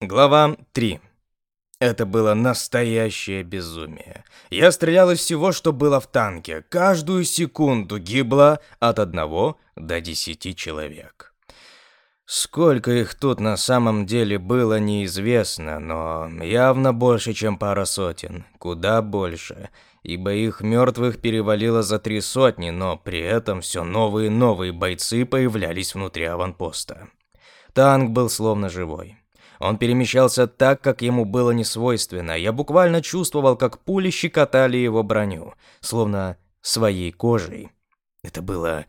Глава 3. Это было настоящее безумие. Я стрелял из всего, что было в танке. Каждую секунду гибло от одного до десяти человек. Сколько их тут на самом деле было, неизвестно, но явно больше, чем пара сотен. Куда больше, ибо их мертвых перевалило за три сотни, но при этом все новые и новые бойцы появлялись внутри аванпоста. Танк был словно живой. Он перемещался так, как ему было не свойственно. Я буквально чувствовал, как пули щекотали его броню, словно своей кожей. Это было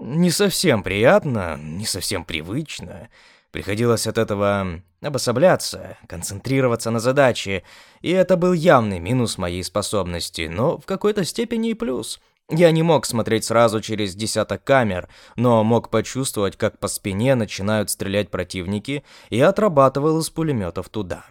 не совсем приятно, не совсем привычно. Приходилось от этого обособляться, концентрироваться на задаче, и это был явный минус моей способности, но в какой-то степени и плюс. Я не мог смотреть сразу через десяток камер, но мог почувствовать, как по спине начинают стрелять противники, и отрабатывал из пулеметов туда.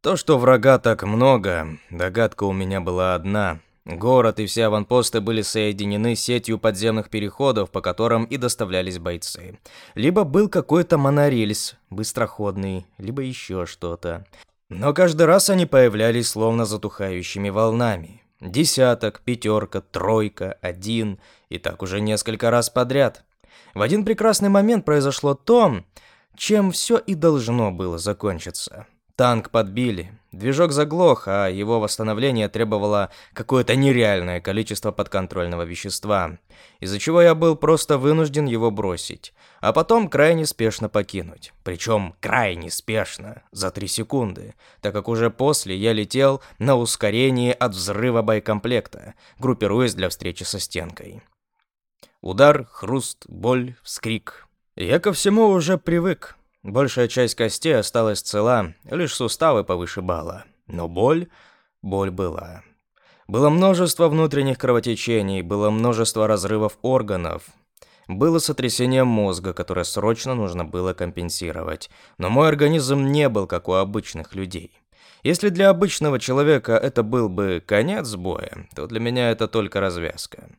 То, что врага так много, догадка у меня была одна. Город и все аванпосты были соединены сетью подземных переходов, по которым и доставлялись бойцы. Либо был какой-то монорельс, быстроходный, либо еще что-то. Но каждый раз они появлялись словно затухающими волнами. Десяток, пятерка, тройка, один, и так уже несколько раз подряд. В один прекрасный момент произошло то, чем все и должно было закончиться. Танк подбили, движок заглох, а его восстановление требовало какое-то нереальное количество подконтрольного вещества, из-за чего я был просто вынужден его бросить, а потом крайне спешно покинуть. Причем крайне спешно, за три секунды, так как уже после я летел на ускорении от взрыва боекомплекта, группируясь для встречи со стенкой. Удар, хруст, боль, вскрик. Я ко всему уже привык. Большая часть костей осталась цела, лишь суставы повышибала. Но боль... боль была. Было множество внутренних кровотечений, было множество разрывов органов. Было сотрясение мозга, которое срочно нужно было компенсировать. Но мой организм не был как у обычных людей. Если для обычного человека это был бы конец боя, то для меня это только развязка.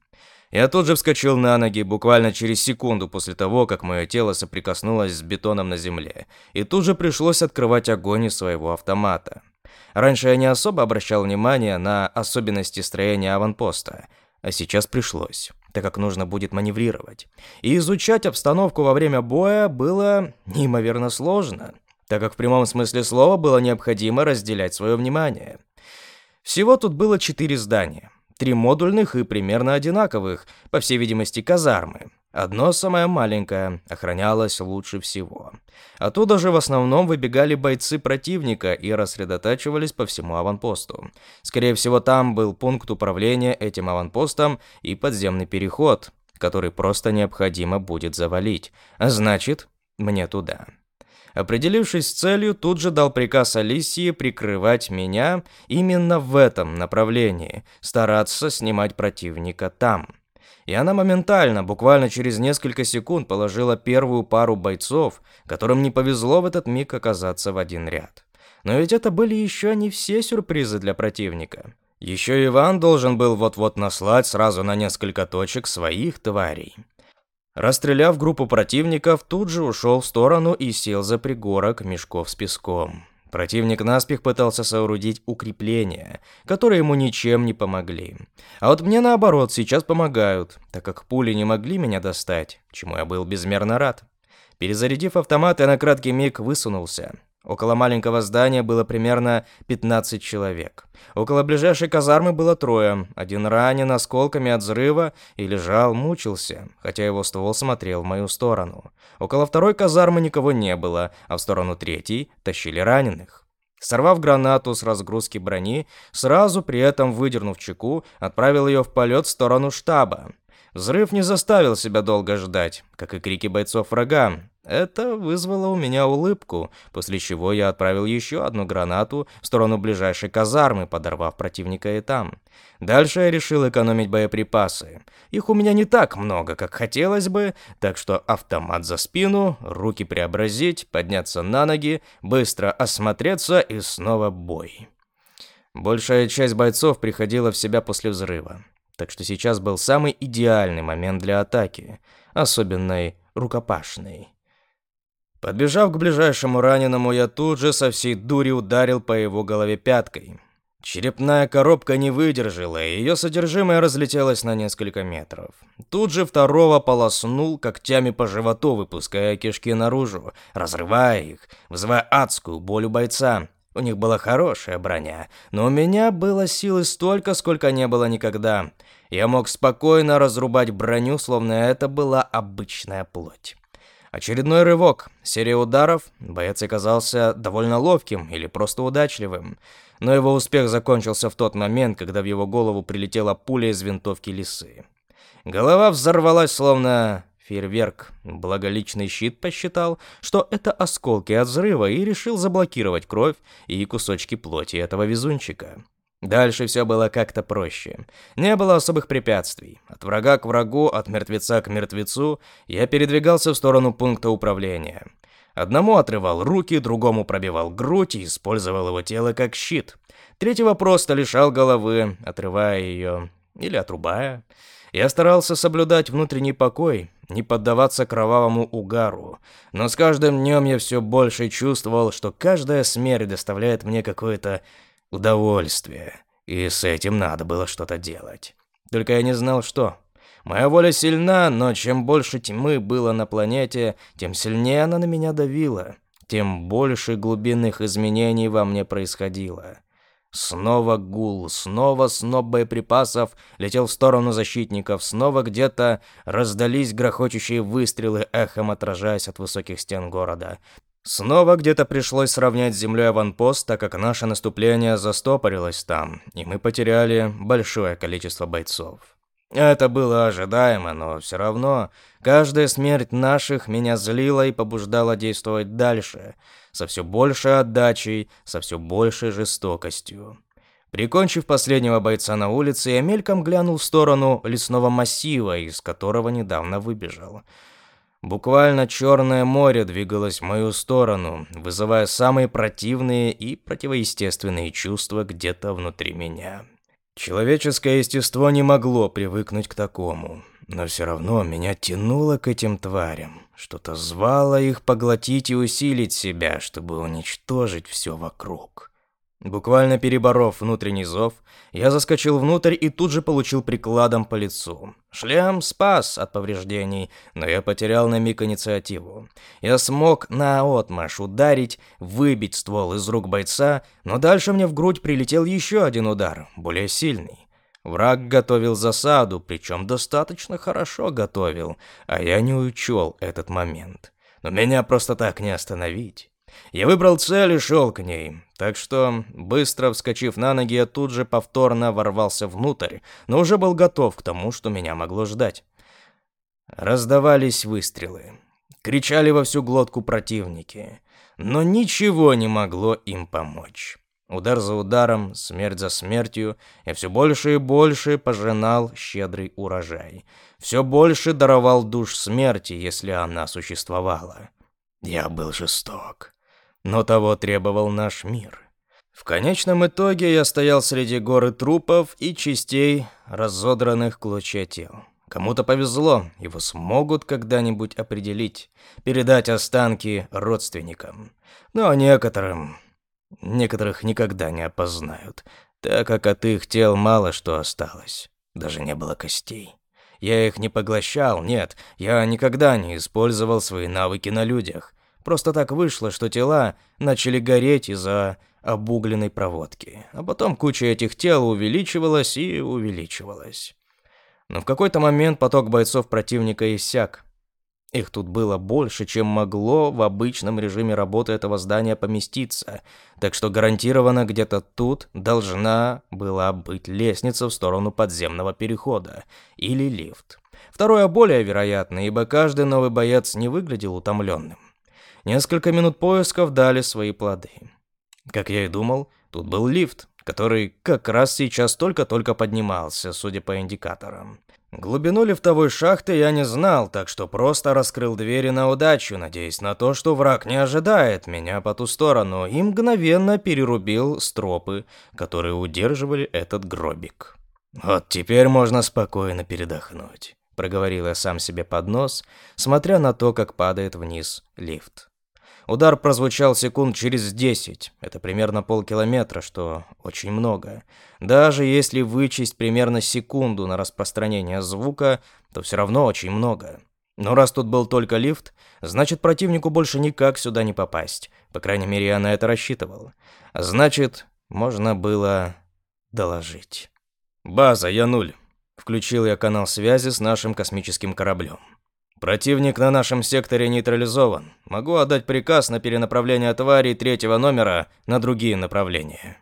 Я тут же вскочил на ноги буквально через секунду после того, как мое тело соприкоснулось с бетоном на земле, и тут же пришлось открывать огонь из своего автомата. Раньше я не особо обращал внимание на особенности строения аванпоста, а сейчас пришлось, так как нужно будет маневрировать. И изучать обстановку во время боя было неимоверно сложно, так как в прямом смысле слова было необходимо разделять свое внимание. Всего тут было четыре здания. Три модульных и примерно одинаковых, по всей видимости, казармы. Одно самое маленькое, охранялось лучше всего. Оттуда же в основном выбегали бойцы противника и рассредотачивались по всему аванпосту. Скорее всего, там был пункт управления этим аванпостом и подземный переход, который просто необходимо будет завалить. А значит, мне туда. Определившись с целью, тут же дал приказ Алисии прикрывать меня именно в этом направлении, стараться снимать противника там. И она моментально, буквально через несколько секунд, положила первую пару бойцов, которым не повезло в этот миг оказаться в один ряд. Но ведь это были еще не все сюрпризы для противника. Еще Иван должен был вот-вот наслать сразу на несколько точек своих тварей. Расстреляв группу противников, тут же ушел в сторону и сел за пригорок мешков с песком. Противник наспех пытался соорудить укрепления, которые ему ничем не помогли. А вот мне наоборот сейчас помогают, так как пули не могли меня достать, чему я был безмерно рад. Перезарядив автомат, я на краткий миг высунулся. Около маленького здания было примерно 15 человек. Около ближайшей казармы было трое. Один ранен осколками от взрыва и лежал, мучился, хотя его ствол смотрел в мою сторону. Около второй казармы никого не было, а в сторону третьей тащили раненых. Сорвав гранату с разгрузки брони, сразу при этом выдернув чеку, отправил ее в полет в сторону штаба. Взрыв не заставил себя долго ждать, как и крики бойцов врага. Это вызвало у меня улыбку, после чего я отправил еще одну гранату в сторону ближайшей казармы, подорвав противника и там. Дальше я решил экономить боеприпасы. Их у меня не так много, как хотелось бы, так что автомат за спину, руки преобразить, подняться на ноги, быстро осмотреться и снова бой. Большая часть бойцов приходила в себя после взрыва. Так что сейчас был самый идеальный момент для атаки, особенной рукопашной. Подбежав к ближайшему раненому, я тут же со всей дури ударил по его голове пяткой. Черепная коробка не выдержала, и ее содержимое разлетелось на несколько метров. Тут же второго полоснул когтями по животу, выпуская кишки наружу, разрывая их, вызывая адскую боль у бойца. У них была хорошая броня, но у меня было силы столько, сколько не было никогда. Я мог спокойно разрубать броню, словно это была обычная плоть. Очередной рывок, серия ударов, боец оказался довольно ловким или просто удачливым но его успех закончился в тот момент, когда в его голову прилетела пуля из винтовки лисы. Голова взорвалась, словно фейерверк. Благоличный щит посчитал, что это осколки от взрыва и решил заблокировать кровь и кусочки плоти этого везунчика. Дальше все было как-то проще. Не было особых препятствий. От врага к врагу, от мертвеца к мертвецу я передвигался в сторону пункта управления. Одному отрывал руки, другому пробивал грудь и использовал его тело как щит. Третьего просто лишал головы, отрывая ее или отрубая. Я старался соблюдать внутренний покой, не поддаваться кровавому угару. Но с каждым днем я все больше чувствовал, что каждая смерть доставляет мне какое-то удовольствие. И с этим надо было что-то делать. Только я не знал, что. Моя воля сильна, но чем больше тьмы было на планете, тем сильнее она на меня давила, тем больше глубинных изменений во мне происходило. Снова гул, снова сноп боеприпасов летел в сторону защитников, снова где-то раздались грохочущие выстрелы, эхом отражаясь от высоких стен города. Снова где-то пришлось сравнять с землей аванпост, так как наше наступление застопорилось там, и мы потеряли большое количество бойцов. Это было ожидаемо, но все равно каждая смерть наших меня злила и побуждала действовать дальше, со все большей отдачей, со все большей жестокостью. Прикончив последнего бойца на улице, я мельком глянул в сторону лесного массива, из которого недавно выбежал. Буквально черное море двигалось в мою сторону, вызывая самые противные и противоестественные чувства где-то внутри меня. Человеческое естество не могло привыкнуть к такому, но все равно меня тянуло к этим тварям. Что-то звало их поглотить и усилить себя, чтобы уничтожить все вокруг. Буквально переборов внутренний зов, я заскочил внутрь и тут же получил прикладом по лицу. Шлем спас от повреждений, но я потерял на миг инициативу. Я смог наотмашь ударить, выбить ствол из рук бойца, но дальше мне в грудь прилетел еще один удар, более сильный. Враг готовил засаду, причем достаточно хорошо готовил, а я не учел этот момент. Но меня просто так не остановить. Я выбрал цель и шел к ней. Так что, быстро вскочив на ноги, я тут же повторно ворвался внутрь, но уже был готов к тому, что меня могло ждать. Раздавались выстрелы. Кричали во всю глотку противники. Но ничего не могло им помочь. Удар за ударом, смерть за смертью, я все больше и больше пожинал щедрый урожай. Все больше даровал душ смерти, если она существовала. Я был жесток но того требовал наш мир. В конечном итоге я стоял среди горы трупов и частей разодранных клочья тел. Кому-то повезло, его смогут когда-нибудь определить, передать останки родственникам. Но некоторым... Некоторых никогда не опознают, так как от их тел мало что осталось. Даже не было костей. Я их не поглощал, нет, я никогда не использовал свои навыки на людях. Просто так вышло, что тела начали гореть из-за обугленной проводки. А потом куча этих тел увеличивалась и увеличивалась. Но в какой-то момент поток бойцов противника иссяк. Их тут было больше, чем могло в обычном режиме работы этого здания поместиться, так что гарантированно где-то тут должна была быть лестница в сторону подземного перехода или лифт. Второе более вероятно, ибо каждый новый боец не выглядел утомленным. Несколько минут поисков дали свои плоды. Как я и думал, тут был лифт, который как раз сейчас только-только поднимался, судя по индикаторам. Глубину лифтовой шахты я не знал, так что просто раскрыл двери на удачу, надеясь на то, что враг не ожидает меня по ту сторону, и мгновенно перерубил стропы, которые удерживали этот гробик. Вот теперь можно спокойно передохнуть, проговорил я сам себе под нос, смотря на то, как падает вниз лифт. Удар прозвучал секунд через десять. Это примерно полкилометра, что очень много. Даже если вычесть примерно секунду на распространение звука, то все равно очень много. Но раз тут был только лифт, значит противнику больше никак сюда не попасть. По крайней мере, я на это рассчитывал. Значит, можно было доложить. «База, я нуль». Включил я канал связи с нашим космическим кораблем. Противник на нашем секторе нейтрализован. Могу отдать приказ на перенаправление тварей третьего номера на другие направления.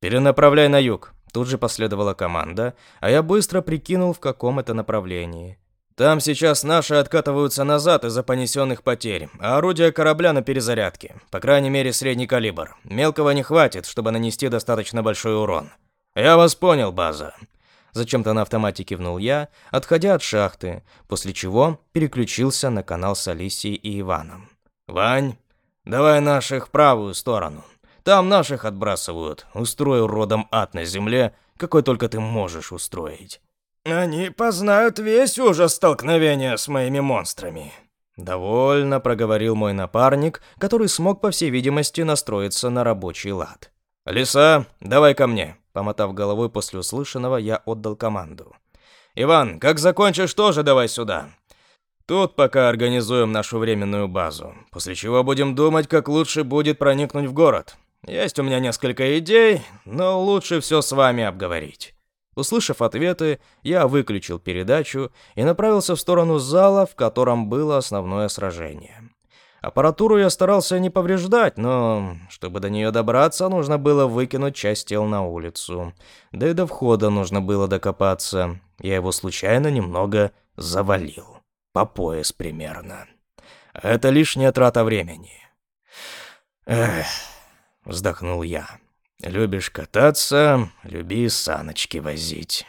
Перенаправляй на юг. Тут же последовала команда, а я быстро прикинул, в каком это направлении. Там сейчас наши откатываются назад из-за понесенных потерь, а орудия корабля на перезарядке. По крайней мере, средний калибр. Мелкого не хватит, чтобы нанести достаточно большой урон. Я вас понял, база. Зачем-то на автомате кивнул я, отходя от шахты, после чего переключился на канал с Алисией и Иваном. «Вань, давай наших правую сторону. Там наших отбрасывают. Устрою родом ад на земле, какой только ты можешь устроить». «Они познают весь ужас столкновения с моими монстрами», Довольно проговорил мой напарник, который смог, по всей видимости, настроиться на рабочий лад. «Лиса, давай ко мне!» Помотав головой после услышанного, я отдал команду. «Иван, как закончишь, тоже давай сюда. Тут пока организуем нашу временную базу, после чего будем думать, как лучше будет проникнуть в город. Есть у меня несколько идей, но лучше все с вами обговорить». Услышав ответы, я выключил передачу и направился в сторону зала, в котором было основное сражение. Аппаратуру я старался не повреждать, но чтобы до нее добраться, нужно было выкинуть часть тел на улицу. Да и до входа нужно было докопаться. Я его случайно немного завалил. По пояс примерно. Это лишняя трата времени. Эх, вздохнул я. Любишь кататься, люби саночки возить.